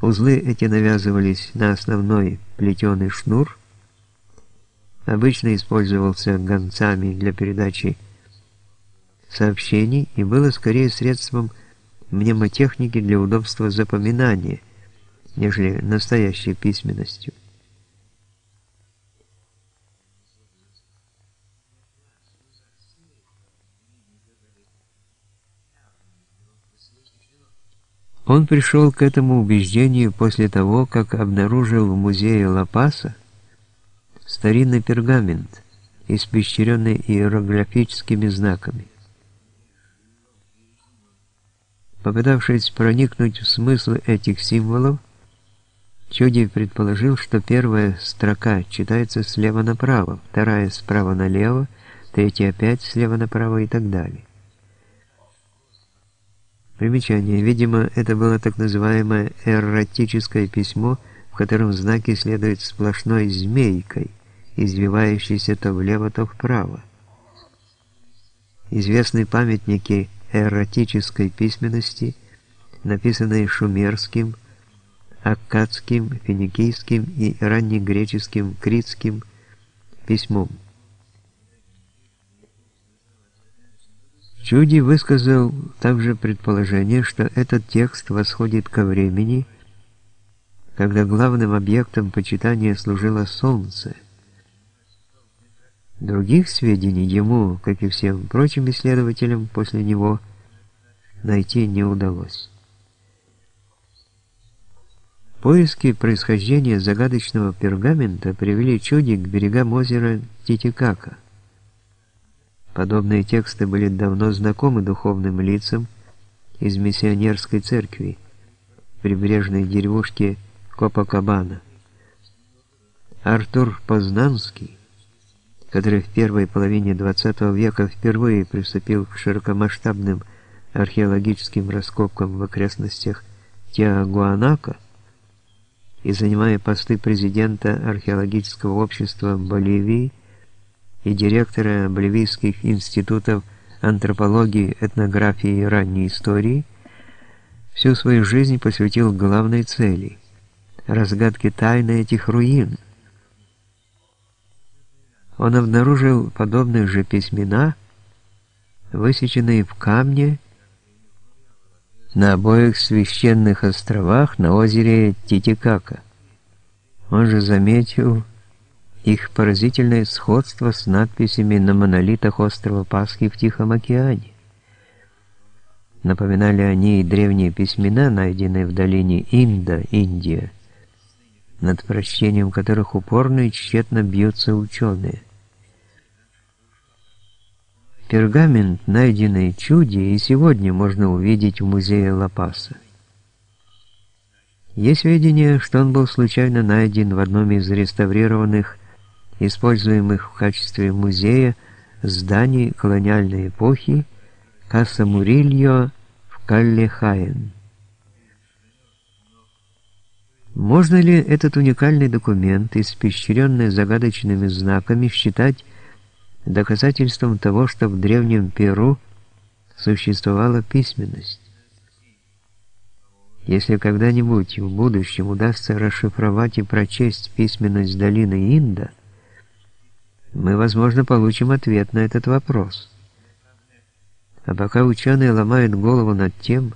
Узлы эти навязывались на основной плетеный шнур, обычно использовался гонцами для передачи сообщений и было скорее средством мнемотехники для удобства запоминания, нежели настоящей письменностью. Он пришел к этому убеждению после того, как обнаружил в музее Ла-Паса старинный пергамент, испещренный иероглифическими знаками. Попытавшись проникнуть в смысл этих символов, Чуди предположил, что первая строка читается слева направо, вторая справа налево, третья опять слева направо и так далее. Примечание. Видимо, это было так называемое эротическое письмо, в котором знаки следуют сплошной змейкой, извивающейся то влево, то вправо. Известны памятники эротической письменности, написанные шумерским, аккадским, финикийским и раннегреческим критским письмом. Чуди высказал также предположение, что этот текст восходит ко времени, когда главным объектом почитания служило Солнце. Других сведений ему, как и всем прочим исследователям после него, найти не удалось. Поиски происхождения загадочного пергамента привели Чуди к берегам озера Титикака – Подобные тексты были давно знакомы духовным лицам из миссионерской церкви, прибрежной деревушки Копакабана. Артур Познанский, который в первой половине XX века впервые приступил к широкомасштабным археологическим раскопкам в окрестностях Тиагуанака и занимая посты президента археологического общества Боливии, и директора Боливийских институтов антропологии, этнографии и ранней истории, всю свою жизнь посвятил главной цели – разгадке тайны этих руин. Он обнаружил подобные же письмена, высеченные в камне на обоих священных островах на озере Титикака. Он же заметил, их поразительное сходство с надписями на монолитах острова Пасхи в Тихом океане. Напоминали они и древние письмена, найденные в долине Инда, Индия, над прочтением которых упорно и тщетно бьются ученые. Пергамент, найденный чуди, и сегодня можно увидеть в музее Ла-Паса. Есть сведения, что он был случайно найден в одном из реставрированных используемых в качестве музея зданий колониальной эпохи Каса Мурильо в Каллехаен. Можно ли этот уникальный документ, испещренный загадочными знаками, считать доказательством того, что в древнем Перу существовала письменность? Если когда-нибудь в будущем удастся расшифровать и прочесть письменность долины Инда, мы, возможно, получим ответ на этот вопрос. А пока ученые ломают голову над тем,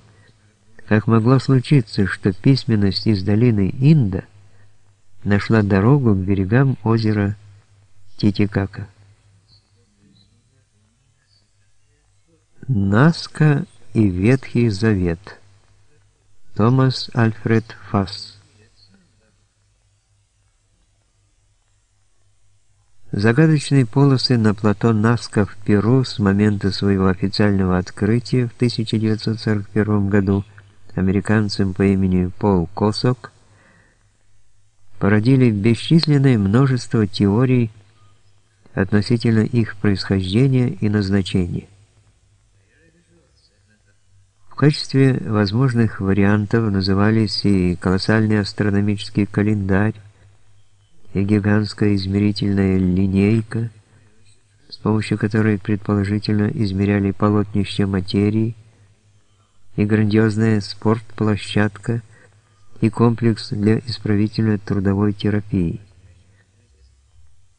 как могло случиться, что письменность из долины Инда нашла дорогу к берегам озера Титикака. Наска и Ветхий Завет. Томас Альфред Фасс Загадочные полосы на плато Наска в Перу с момента своего официального открытия в 1941 году американцем по имени Пол Косок породили бесчисленное множество теорий относительно их происхождения и назначения. В качестве возможных вариантов назывались и колоссальный астрономический календарь, и гигантская измерительная линейка, с помощью которой предположительно измеряли полотнище материи, и грандиозная спортплощадка, и комплекс для исправительно-трудовой терапии.